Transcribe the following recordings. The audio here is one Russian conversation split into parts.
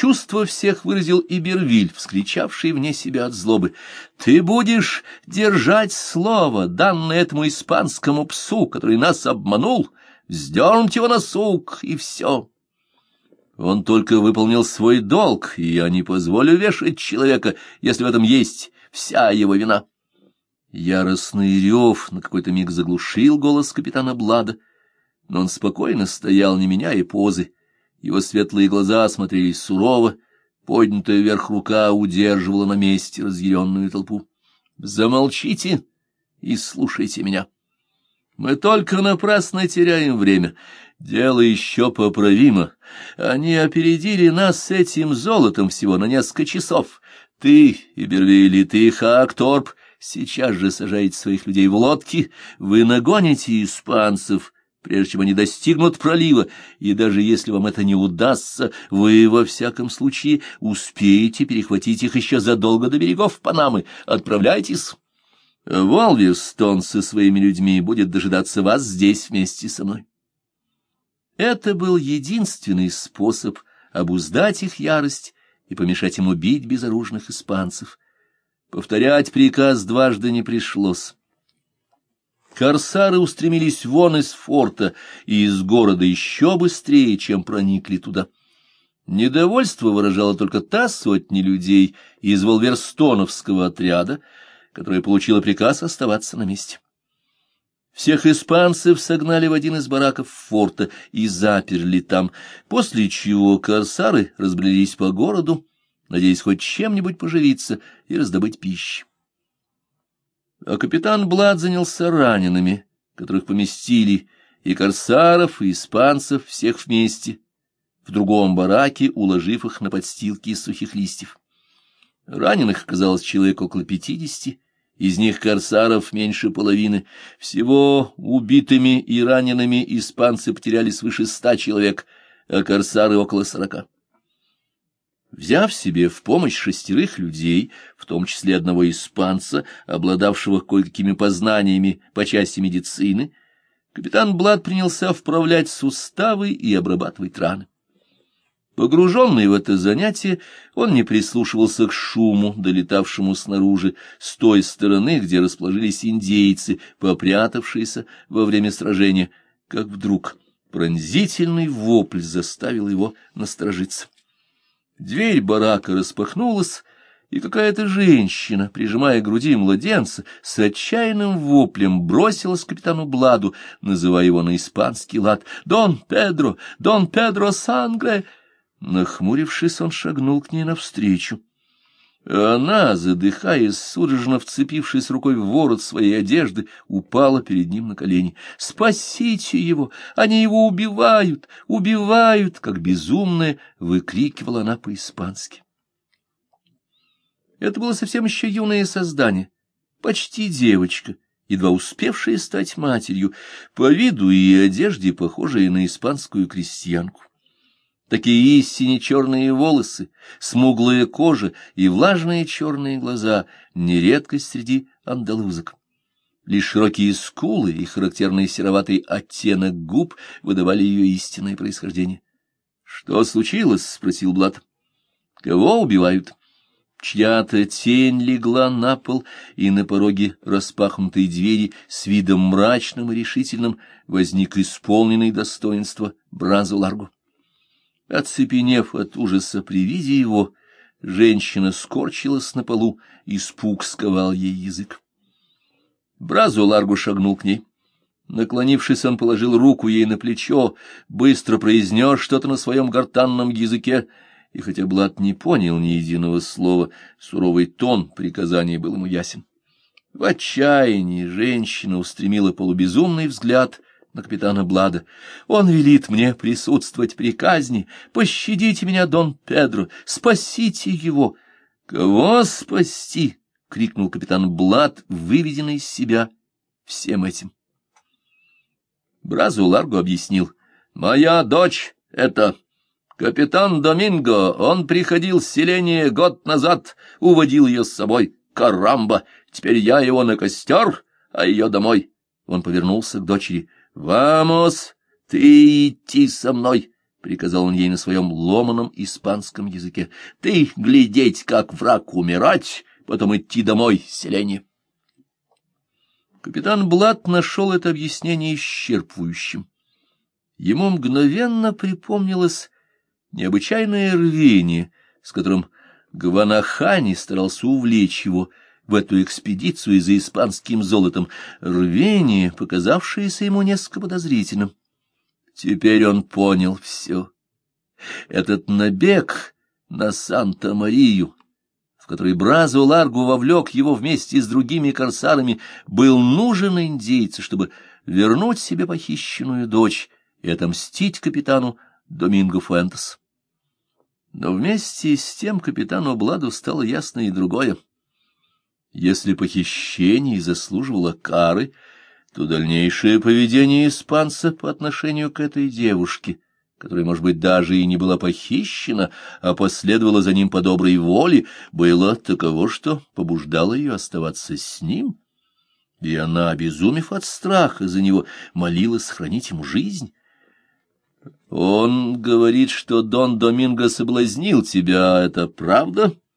Чувство всех выразил и Бервиль, вскричавший вне себя от злобы. «Ты будешь держать слово, данное этому испанскому псу, который нас обманул, вздернуть его на сук, и все». Он только выполнил свой долг, и я не позволю вешать человека, если в этом есть вся его вина. Яростный рев на какой-то миг заглушил голос капитана Блада, но он спокойно стоял, не меняя позы. Его светлые глаза смотрелись сурово, поднятая вверх рука удерживала на месте разъяренную толпу. «Замолчите и слушайте меня. Мы только напрасно теряем время. Дело еще поправимо. Они опередили нас с этим золотом всего на несколько часов. Ты, Ибервиль, ты, Хаакторп, сейчас же сажаете своих людей в лодки, вы нагоните испанцев» прежде чем они достигнут пролива, и даже если вам это не удастся, вы, во всяком случае, успеете перехватить их еще задолго до берегов Панамы. Отправляйтесь. Волверстон со своими людьми будет дожидаться вас здесь вместе со мной. Это был единственный способ обуздать их ярость и помешать им убить безоружных испанцев. Повторять приказ дважды не пришлось. Корсары устремились вон из форта и из города еще быстрее, чем проникли туда. Недовольство выражала только та сотня людей из Волверстоновского отряда, которая получила приказ оставаться на месте. Всех испанцев согнали в один из бараков форта и заперли там, после чего корсары разбрелись по городу, надеясь хоть чем-нибудь поживиться и раздобыть пищи. А капитан Блад занялся ранеными, которых поместили и корсаров, и испанцев, всех вместе, в другом бараке, уложив их на подстилки из сухих листьев. Раненых оказалось человек около пятидесяти, из них корсаров меньше половины. Всего убитыми и ранеными испанцы потеряли свыше ста человек, а корсары около сорока. Взяв себе в помощь шестерых людей, в том числе одного испанца, обладавшего кое-какими познаниями по части медицины, капитан Блад принялся вправлять суставы и обрабатывать раны. Погруженный в это занятие, он не прислушивался к шуму, долетавшему снаружи, с той стороны, где расположились индейцы, попрятавшиеся во время сражения, как вдруг пронзительный вопль заставил его насторожиться. Дверь барака распахнулась, и какая-то женщина, прижимая к груди младенца, с отчаянным воплем бросилась к капитану Бладу, называя его на испанский лад «Дон Педро! Дон Педро Сангре!» Нахмурившись, он шагнул к ней навстречу. Она, задыхаясь, судорожно вцепившись рукой в ворот своей одежды, упала перед ним на колени. «Спасите его! Они его убивают! Убивают!» Как безумная выкрикивала она по-испански. Это было совсем еще юное создание, почти девочка, едва успевшая стать матерью, по виду и одежде похожая на испанскую крестьянку. Такие истине черные волосы, смуглая кожа и влажные черные глаза — не редкость среди андалузок. Лишь широкие скулы и характерный сероватый оттенок губ выдавали ее истинное происхождение. — Что случилось? — спросил Блад. — Кого убивают? Чья-то тень легла на пол, и на пороге распахнутой двери с видом мрачным и решительным возник исполненный достоинства Бразу Ларгу. Оцепенев от ужаса при виде его, женщина скорчилась на полу, испуг сковал ей язык. Бразу Ларгу шагнул к ней. Наклонившись, он положил руку ей на плечо, быстро произнес что-то на своем гортанном языке, и хотя Блад не понял ни единого слова, суровый тон приказания был ему ясен. В отчаянии женщина устремила полубезумный взгляд на капитана Блада. «Он велит мне присутствовать при казни. Пощадите меня, Дон Педро, спасите его!» «Кого спасти?» — крикнул капитан Блад, выведенный из себя всем этим. Бразу Ларго объяснил. «Моя дочь — это...» Капитан Доминго, он приходил с селения год назад, уводил ее с собой. Карамба! Теперь я его на костер, а ее домой. Он повернулся к дочери. «Вамос, ты идти со мной!» — приказал он ей на своем ломаном испанском языке. — Ты глядеть, как враг умирать, потом идти домой, селение. Капитан Блат нашел это объяснение исчерпывающим. Ему мгновенно припомнилось необычайное рвение, с которым Гванахани старался увлечь его в эту экспедицию за испанским золотом, рвение, показавшееся ему несколько подозрительным. Теперь он понял все. Этот набег на Санта-Марию, в который Бразо Ларгу вовлек его вместе с другими корсарами, был нужен индейцу, чтобы вернуть себе похищенную дочь и отомстить капитану Доминго Фуэнтес. Но вместе с тем капитану Бладу стало ясно и другое. Если похищение заслуживало кары, то дальнейшее поведение испанца по отношению к этой девушке, которая, может быть, даже и не была похищена, а последовала за ним по доброй воле, было таково, что побуждало ее оставаться с ним, и она, обезумев от страха за него, молила сохранить ему жизнь. Он говорит, что Дон Доминго соблазнил тебя, это правда? ——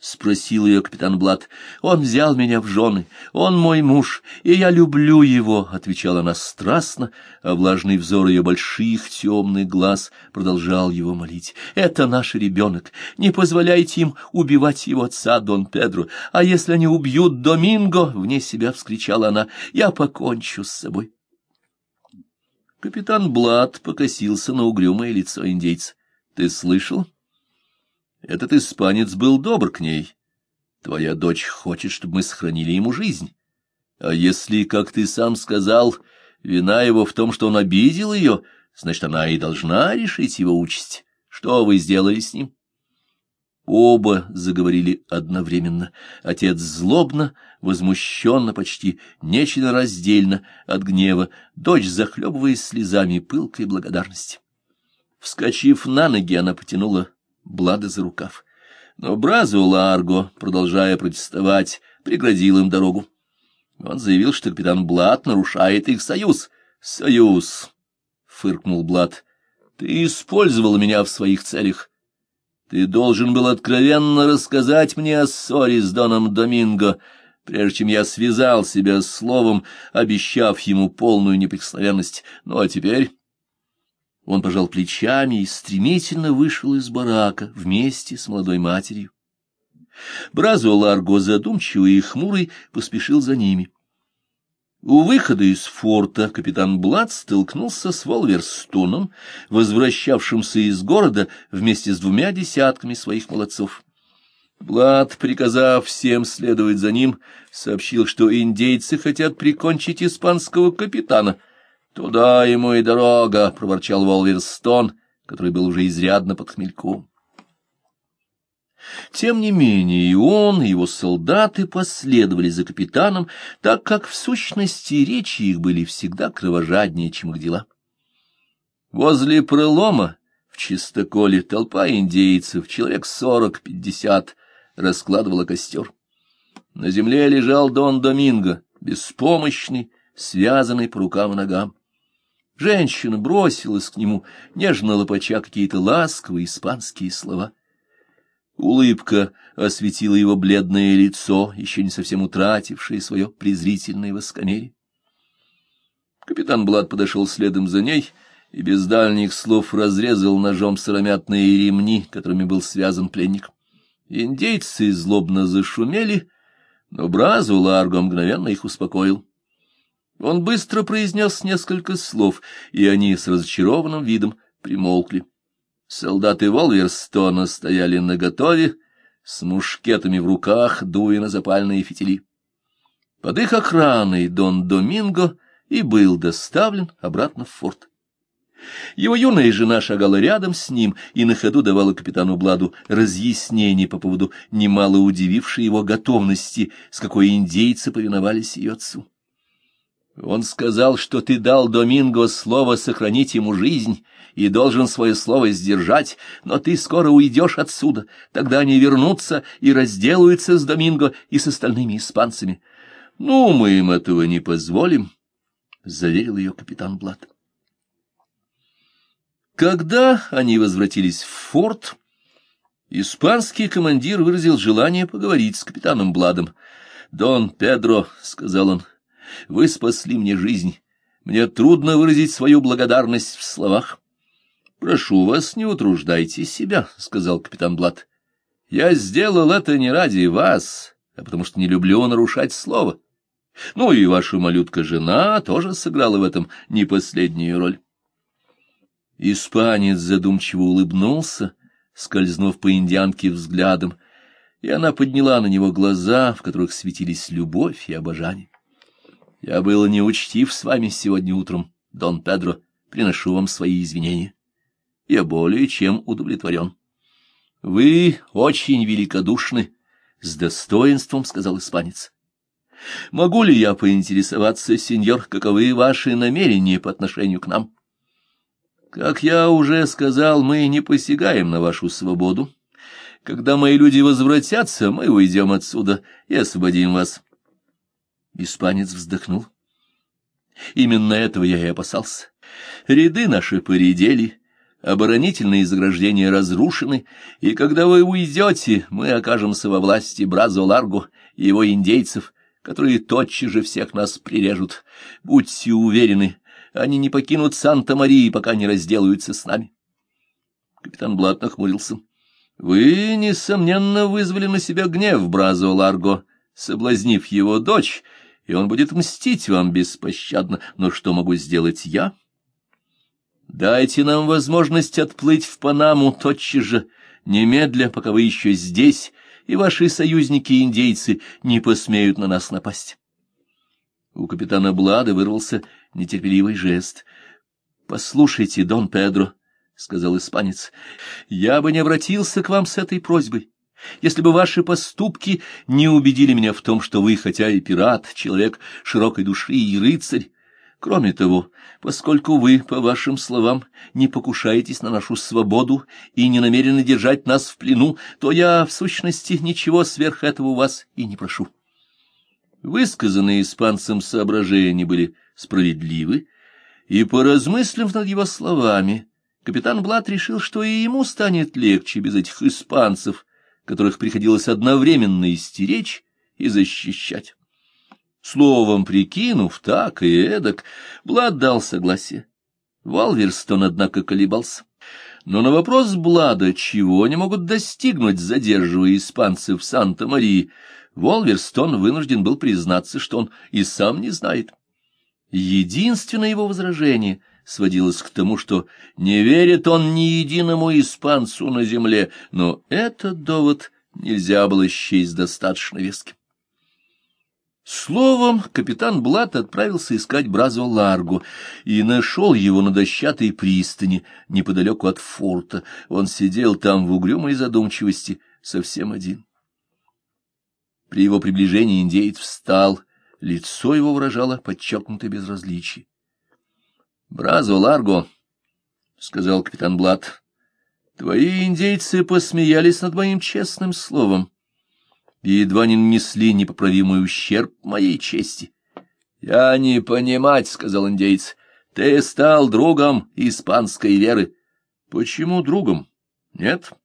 спросил ее капитан Блад. — Он взял меня в жены, он мой муж, и я люблю его, — отвечала она страстно, а влажный взор ее больших темных глаз продолжал его молить. — Это наш ребенок, не позволяйте им убивать его отца, Дон Педро, а если они убьют Доминго, — вне себя вскричала она, — я покончу с собой. Капитан Блад покосился на угрюмое лицо индейца. — Ты слышал? — этот испанец был добр к ней. Твоя дочь хочет, чтобы мы сохранили ему жизнь. А если, как ты сам сказал, вина его в том, что он обидел ее, значит, она и должна решить его участь. Что вы сделали с ним? Оба заговорили одновременно. Отец злобно, возмущенно, почти нечленораздельно от гнева, дочь, захлебываясь слезами пылкой благодарности. Вскочив на ноги, она потянула Блада за рукав. Но Бразу Ларго, продолжая протестовать, преградил им дорогу. Он заявил, что капитан Блад нарушает их союз. «Союз!» — фыркнул Блад. «Ты использовал меня в своих целях. Ты должен был откровенно рассказать мне о ссоре с Доном Доминго, прежде чем я связал себя словом, обещав ему полную неприкосновенность. Ну а теперь...» Он пожал плечами и стремительно вышел из барака вместе с молодой матерью. Бразо Ларго, задумчивый и хмурый, поспешил за ними. У выхода из форта капитан Блад столкнулся с Волверстоном, возвращавшимся из города вместе с двумя десятками своих молодцов. Блад, приказав всем следовать за ним, сообщил, что индейцы хотят прикончить испанского капитана — Туда ему и дорога, — проворчал Волверстон, который был уже изрядно под хмельком. Тем не менее и он, и его солдаты последовали за капитаном, так как в сущности речи их были всегда кровожаднее, чем их дела. Возле пролома в чистоколе толпа индейцев, человек сорок-пятьдесят, раскладывала костер. На земле лежал Дон Доминго, беспомощный, связанный по рукам и ногам. Женщина бросилась к нему, нежно лопача какие-то ласковые испанские слова. Улыбка осветила его бледное лицо, еще не совсем утратившее свое презрительное воскомерие. Капитан Блад подошел следом за ней и без дальних слов разрезал ножом сыромятные ремни, которыми был связан пленник. Индейцы злобно зашумели, но Бразу Ларго мгновенно их успокоил. Он быстро произнес несколько слов, и они с разочарованным видом примолкли. Солдаты Волверстона стояли наготове, с мушкетами в руках, дуя на запальные фитили. Под их охраной Дон Доминго и был доставлен обратно в форт. Его юная жена шагала рядом с ним и на ходу давала капитану Бладу разъяснение по поводу немало удивившей его готовности, с какой индейцы повиновались ее отцу. Он сказал, что ты дал Доминго слово сохранить ему жизнь и должен свое слово сдержать, но ты скоро уйдешь отсюда, тогда они вернутся и разделаются с Доминго и с остальными испанцами. — Ну, мы им этого не позволим, — заверил ее капитан Блад. Когда они возвратились в форт, испанский командир выразил желание поговорить с капитаном Бладом. «Дон Педро», — сказал он, — «вы спасли мне жизнь. Мне трудно выразить свою благодарность в словах». «Прошу вас, не утруждайте себя», — сказал капитан Блад. «Я сделал это не ради вас, а потому что не люблю нарушать слово. Ну и ваша малютка-жена тоже сыграла в этом не последнюю роль». Испанец задумчиво улыбнулся, скользнув по индианке взглядом, и она подняла на него глаза, в которых светились любовь и обожание. «Я был неучтив с вами сегодня утром, Дон Педро, приношу вам свои извинения. Я более чем удовлетворен». «Вы очень великодушны», — с достоинством сказал испанец. «Могу ли я поинтересоваться, сеньор, каковы ваши намерения по отношению к нам?» Как я уже сказал, мы не посягаем на вашу свободу. Когда мои люди возвратятся, мы уйдем отсюда и освободим вас. Испанец вздохнул. Именно этого я и опасался. Ряды наши поредели, оборонительные заграждения разрушены, и когда вы уйдете, мы окажемся во власти Бразо Ларго и его индейцев, которые тотчас же всех нас прирежут. Будьте уверены, они не покинут Санта-Марии, пока не разделаются с нами. Капитан Блат нахмурился. — Вы, несомненно, вызвали на себя гнев Бразо Ларго, соблазнив его дочь, и он будет мстить вам беспощадно. Но что могу сделать я? Дайте нам возможность отплыть в Панаму тотчас же, немедля, пока вы еще здесь, и ваши союзники-индейцы не посмеют на нас напасть. У капитана Блада вырвался нетерпеливый жест. — Послушайте, Дон Педро, — сказал испанец, — я бы не обратился к вам с этой просьбой, если бы ваши поступки не убедили меня в том, что вы, хотя и пират, человек широкой души и рыцарь. Кроме того, поскольку вы, по вашим словам, не покушаетесь на нашу свободу и не намерены держать нас в плену, то я, в сущности, ничего сверх этого у вас и не прошу. Высказанные испанцам соображения были справедливы, и, поразмыслив над его словами, капитан Блат решил, что и ему станет легче без этих испанцев, которых приходилось одновременно истеречь и защищать. Словом, прикинув так и эдак, Блад дал согласие. Валверстон, однако, колебался. Но на вопрос Блада, чего они могут достигнуть, задерживая испанцев в Санта-Марии, Волверстон вынужден был признаться, что он и сам не знает. Единственное его возражение сводилось к тому, что не верит он ни единому испанцу на земле, но этот довод нельзя было счесть достаточно веским. Словом, капитан Блат отправился искать Бразо Ларго и нашел его на дощатой пристани неподалеку от форта. Он сидел там в угрюмой задумчивости, совсем один. При его приближении индеец встал, лицо его выражало подчеркнутое безразличие. — Бразо Ларго, — сказал капитан Блат, — твои индейцы посмеялись над моим честным словом и едва не нанесли непоправимый ущерб моей чести. — Я не понимать, — сказал индейец, — ты стал другом испанской веры. — Почему другом? — Нет. —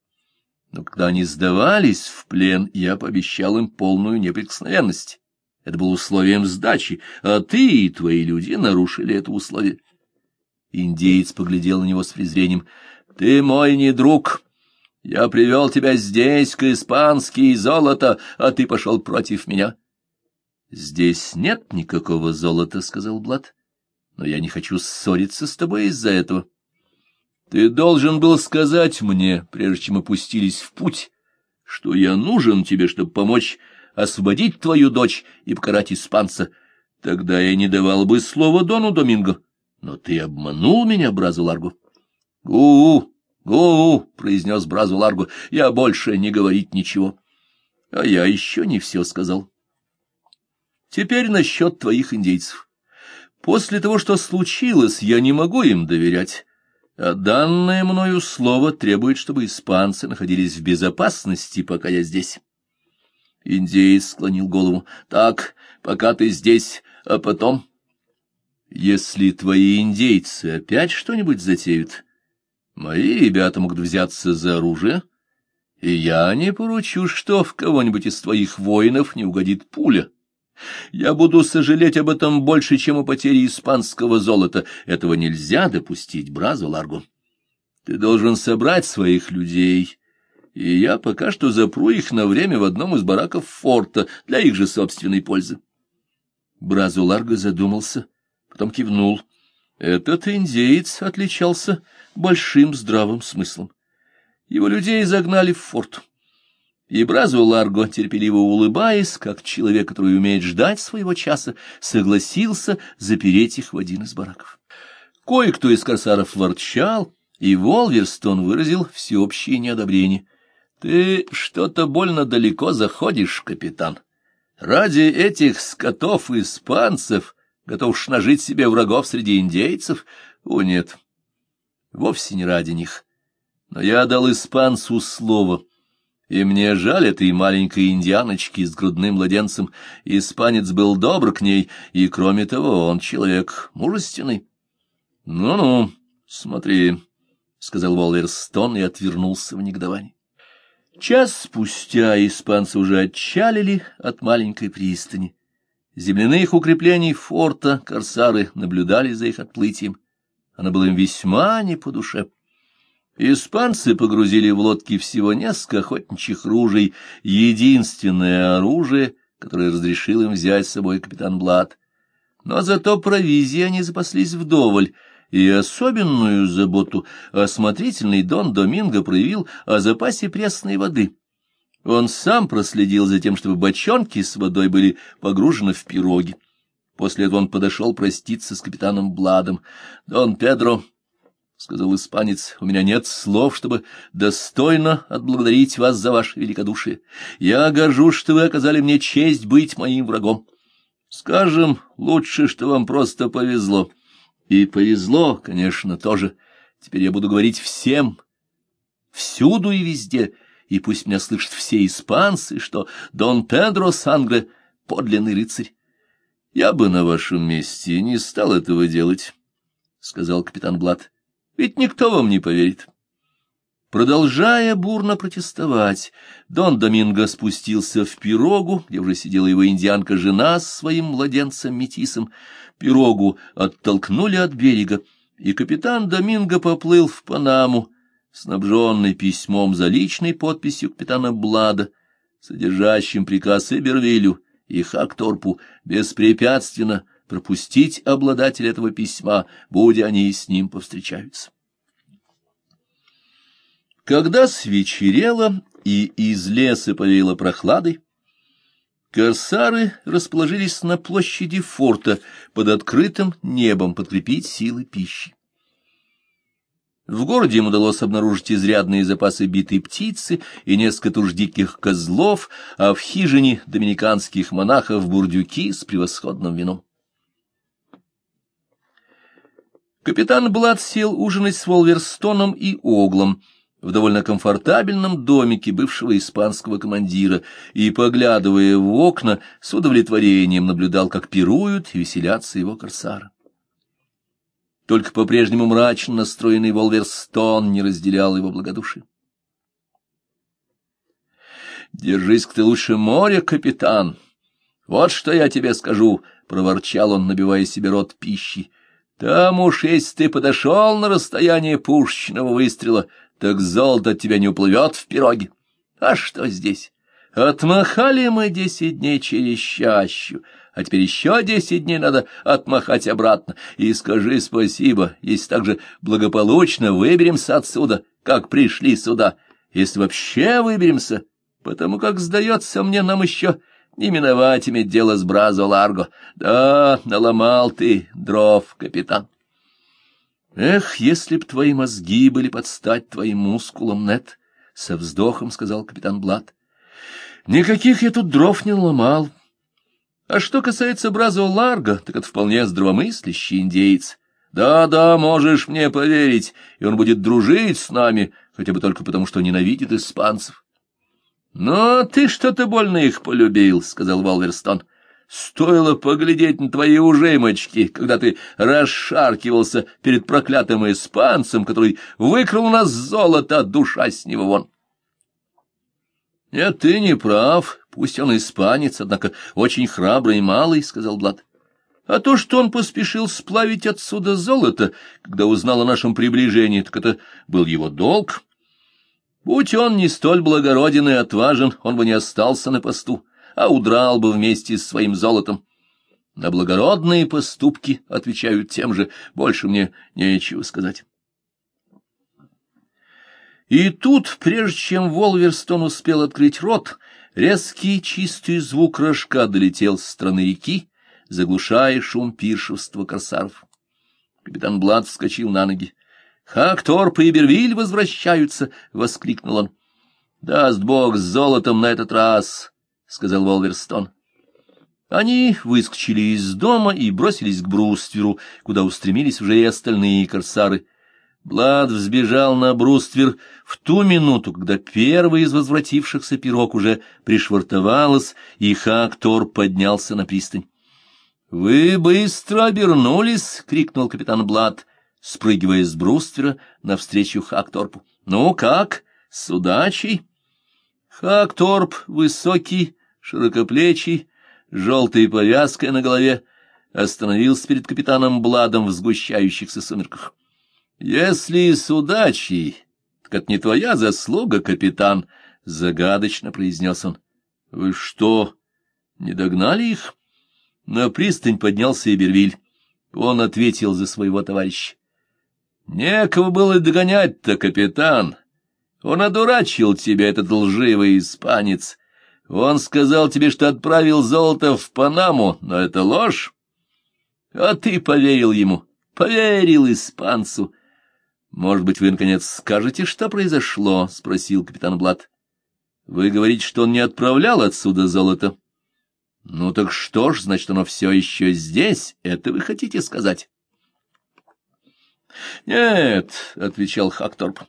но когда они сдавались в плен, я пообещал им полную неприкосновенность. Это было условием сдачи, а ты и твои люди нарушили это условие. Индеец поглядел на него с презрением. — Ты мой не друг. Я привел тебя здесь, к испански золото, а ты пошел против меня. — Здесь нет никакого золота, — сказал Блад. — Но я не хочу ссориться с тобой из-за этого. — ты должен был сказать мне, прежде чем опустились в путь, что я нужен тебе, чтобы помочь освободить твою дочь и покарать испанца. Тогда я не давал бы слова Дону Доминго. Но ты обманул меня, Бразу Ларго. — Гу-у, гу-у, — произнес Бразу Ларго, — я больше не говорить ничего. А я еще не все сказал. Теперь насчет твоих индейцев. После того, что случилось, я не могу им доверять. А данное мною слово требует, чтобы испанцы находились в безопасности, пока я здесь. Индеец склонил голову. Так, пока ты здесь, а потом... Если твои индейцы опять что-нибудь затеют, Мои ребята могут взяться за оружие, и я не поручу, что в кого-нибудь из твоих воинов не угодит пуля. Я буду сожалеть об этом больше, чем о потере испанского золота. Этого нельзя допустить, Бразо Ларго. Ты должен собрать своих людей, и я пока что запру их на время в одном из бараков форта для их же собственной пользы. Бразо Ларго задумался, потом кивнул. Этот индеец отличался большим здравым смыслом. Его людей загнали в форт. И Бразу Ларго, терпеливо улыбаясь, как человек, который умеет ждать своего часа, согласился запереть их в один из бараков. Кое-кто из корсаров ворчал, и Волверстон выразил всеобщее неодобрение. — Ты что-то больно далеко заходишь, капитан. Ради этих скотов-испанцев готов нажить себе врагов среди индейцев? О, нет, вовсе не ради них. Но я дал испанцу слово — и мне жаль этой маленькой индианочки с грудным младенцем. Испанец был добр к ней, и, кроме того, он человек мужественный. «Ну — Ну-ну, смотри, — сказал Уолверстон и отвернулся в негодовании. Час спустя испанцы уже отчалили от маленькой пристани. Земляных укреплений форта корсары наблюдали за их отплытием. Она была им весьма не по душе. Испанцы погрузили в лодки всего несколько охотничьих ружей, единственное оружие, которое разрешил им взять с собой капитан Блад. Но зато провизии они запаслись вдоволь, и особенную заботу осмотрительный Дон Доминго проявил о запасе пресной воды. Он сам проследил за тем, чтобы бочонки с водой были погружены в пироги. После этого он подошел проститься с капитаном Бладом. — Дон Педро, — сказал испанец, — у меня нет слов, чтобы достойно отблагодарить вас за ваше великодушие. Я горжусь, что вы оказали мне честь быть моим врагом. Скажем, лучше, что вам просто повезло. И повезло, конечно, тоже. Теперь я буду говорить всем, всюду и везде, и пусть меня слышат все испанцы, что Дон Педро Сангре — подлинный рыцарь. Я бы на вашем месте не стал этого делать, — сказал капитан Блад ведь никто вам не поверит. Продолжая бурно протестовать, Дон Доминго спустился в пирогу, где уже сидела его индианка-жена с своим младенцем-метисом. Пирогу оттолкнули от берега, и капитан Доминго поплыл в Панаму, снабженный письмом за личной подписью капитана Блада, содержащим приказ Эбервилю и Хакторпу беспрепятственно пропустить обладателя этого письма, будь они с ним повстречаются. Когда свечерело и из леса повеяло прохладой, корсары расположились на площади форта под открытым небом подкрепить силы пищи. В городе им удалось обнаружить изрядные запасы битой птицы и несколько туш диких козлов, а в хижине доминиканских монахов бурдюки с превосходным вином. Капитан Блад сел ужинать с Волверстоном и Оглом в довольно комфортабельном домике бывшего испанского командира и, поглядывая в окна, с удовлетворением наблюдал, как пируют и веселятся его корсары. Только по-прежнему мрачно настроенный Волверстон не разделял его благодушие. «Держись-ка ты лучше моря, капитан! Вот что я тебе скажу!» — проворчал он, набивая себе рот пищей. Там уж, если ты подошел на расстояние пушечного выстрела, так золото от тебя не уплывет в пироге. А что здесь? Отмахали мы десять дней через чащу, а теперь еще десять дней надо отмахать обратно. И скажи спасибо, если так же благополучно выберемся отсюда, как пришли сюда, если вообще выберемся, потому как, сдается мне, нам еще не миновать иметь дело с Бразо Ларго. Да, наломал ты дров, капитан. Эх, если б твои мозги были под стать твоим мускулам, нет, — со вздохом сказал капитан Блад. Никаких я тут дров не наломал. А что касается Бразо Ларго, так это вполне здравомыслящий индейец. Да-да, можешь мне поверить, и он будет дружить с нами, хотя бы только потому, что ненавидит испанцев. — Но ты что-то больно их полюбил, — сказал Волверстон. — Стоило поглядеть на твои ужимочки, когда ты расшаркивался перед проклятым испанцем, который выкрал у нас золото, а душа с него вон. — Нет, ты не прав, пусть он испанец, однако очень храбрый и малый, — сказал Блад. — А то, что он поспешил сплавить отсюда золото, когда узнал о нашем приближении, так это был его долг. Будь он не столь благороден и отважен, он бы не остался на посту а удрал бы вместе с своим золотом. На благородные поступки отвечают тем же, больше мне нечего сказать. И тут, прежде чем Волверстон успел открыть рот, резкий чистый звук рожка долетел с стороны реки, заглушая шум пиршества корсаров. Капитан Блад вскочил на ноги. — Хакторп и Бервиль возвращаются! — воскликнул он. — Даст бог с золотом на этот раз! — сказал Волверстон. Они выскочили из дома и бросились к брустверу, куда устремились уже и остальные корсары. Блад взбежал на бруствер в ту минуту, когда первая из возвратившихся пирог уже пришвартовалась, и Хакторп поднялся на пристань. — Вы быстро обернулись! — крикнул капитан Блад, спрыгивая с бруствера навстречу Хакторпу. — Ну как? С удачей? Хакторп, высокий, широкоплечий, желтой повязкой на голове, остановился перед капитаном Бладом в сгущающихся сумерках. — Если с удачей, так это не твоя заслуга, капитан, — загадочно произнес он. — Вы что, не догнали их? На пристань поднялся Ибервиль. Он ответил за своего товарища. — Некого было догонять-то, капитан. Он одурачил тебя, этот лживый испанец. Он сказал тебе, что отправил золото в Панаму, но это ложь. А ты поверил ему, поверил испанцу. Может быть, вы, наконец, скажете, что произошло? — спросил капитан Блад. Вы говорите, что он не отправлял отсюда золото. Ну так что ж, значит, оно все еще здесь, это вы хотите сказать? — Нет, — отвечал Хакторп,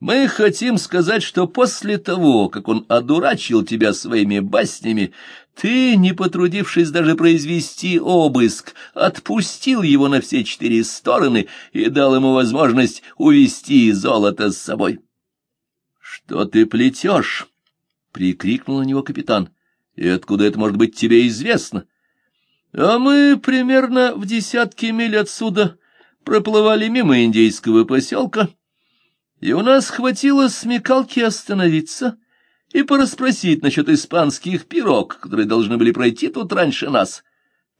мы хотим сказать, что после того, как он одурачил тебя своими баснями, ты, не потрудившись даже произвести обыск, отпустил его на все четыре стороны и дал ему возможность увести золото с собой. — Что ты плетешь? — прикрикнул на него капитан. — И откуда это может быть тебе известно? — А мы примерно в десятке миль отсюда проплывали мимо индейского поселка, — и у нас хватило смекалки остановиться и порасспросить насчет испанских пирог, которые должны были пройти тут раньше нас.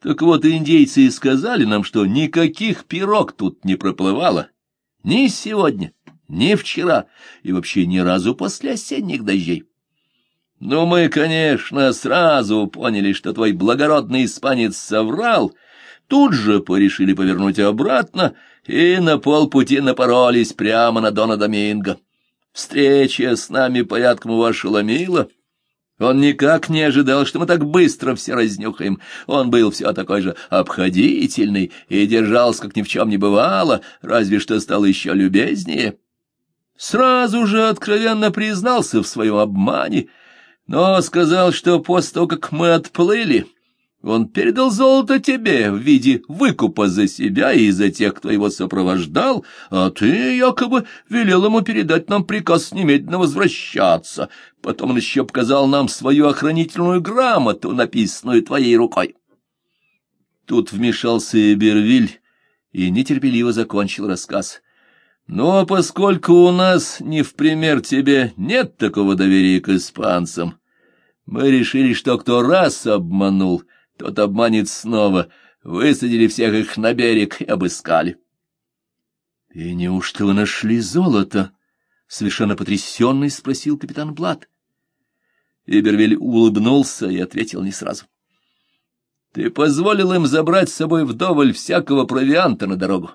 Так вот, индейцы и сказали нам, что никаких пирог тут не проплывало. Ни сегодня, ни вчера, и вообще ни разу после осенних дождей. Ну, мы, конечно, сразу поняли, что твой благородный испанец соврал, тут же порешили повернуть обратно и на полпути напоролись прямо на Дона Доминго. Встреча с нами порядком его ошеломила. Он никак не ожидал, что мы так быстро все разнюхаем. Он был все такой же обходительный и держался, как ни в чем не бывало, разве что стал еще любезнее. Сразу же откровенно признался в своем обмане, но сказал, что после того, как мы отплыли, он передал золото тебе в виде выкупа за себя и за тех, кто его сопровождал, а ты якобы велел ему передать нам приказ немедленно возвращаться. Потом он еще показал нам свою охранительную грамоту, написанную твоей рукой. Тут вмешался Эбервиль и нетерпеливо закончил рассказ. «Ну, а поскольку у нас, не в пример тебе, нет такого доверия к испанцам, мы решили, что кто раз обманул — тот обманет снова. Высадили всех их на берег и обыскали. — И неужто вы нашли золото? — совершенно потрясенный спросил капитан Блад. Ибервиль улыбнулся и ответил не сразу. — Ты позволил им забрать с собой вдоволь всякого провианта на дорогу.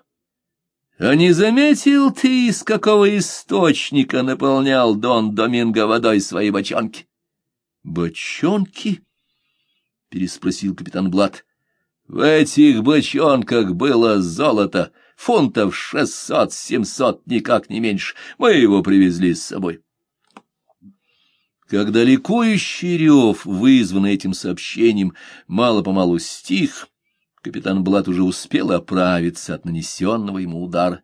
А не заметил ты, из какого источника наполнял Дон Доминго водой свои бочонки? — Бочонки? — переспросил капитан Блад. В этих бочонках было золото, фунтов шестьсот-семьсот, никак не меньше. Мы его привезли с собой. Когда ликующий рев, вызванный этим сообщением, мало-помалу стих, капитан Блат уже успел оправиться от нанесенного ему удара.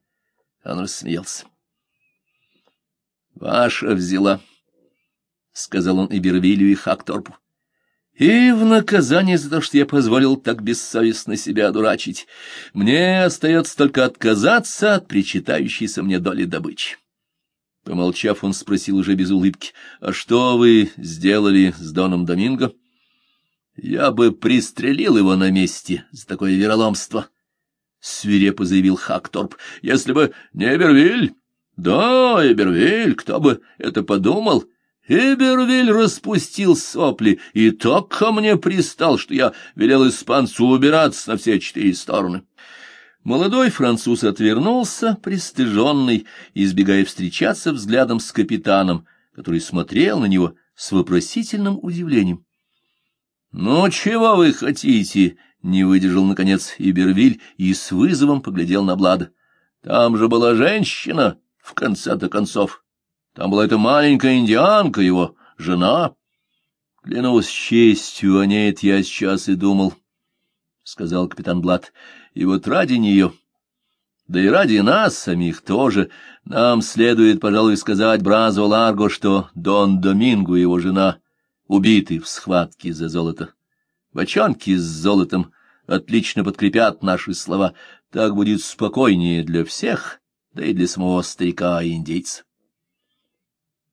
Он рассмеялся. — Ваша взяла, — сказал он Ибервилю и Хакторпу. — И в наказание за то, что я позволил так бессовестно себя одурачить, мне остается только отказаться от причитающейся мне доли добычи. Помолчав, он спросил уже без улыбки, — А что вы сделали с Доном Доминго? — Я бы пристрелил его на месте за такое вероломство, — свирепо заявил Хакторп, — если бы не Эбервиль. Да, Эбервиль, кто бы это подумал? Эбервиль распустил сопли и так ко мне пристал, что я велел испанцу убираться на все четыре стороны. Молодой француз отвернулся, пристыженный, избегая встречаться взглядом с капитаном, который смотрел на него с вопросительным удивлением. — Ну, чего вы хотите? — не выдержал, наконец, Ибервиль и с вызовом поглядел на Блада. — Там же была женщина, в конце-то концов. Там была эта маленькая индианка, его жена. Клянусь честью, о ней я сейчас и думал, — сказал капитан Блад. И вот ради нее, да и ради нас самих тоже, нам следует, пожалуй, сказать Бразу Ларго, что Дон Доминго и его жена убиты в схватке за золото. Бочонки с золотом отлично подкрепят наши слова. Так будет спокойнее для всех, да и для самого старика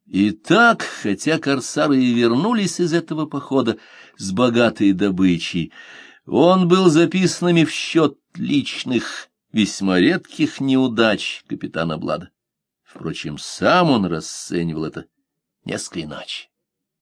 и индейца. И так, хотя корсары и вернулись из этого похода с богатой добычей, он был записанными в счет личных, весьма редких неудач капитана Блада. Впрочем, сам он расценивал это несколько иначе.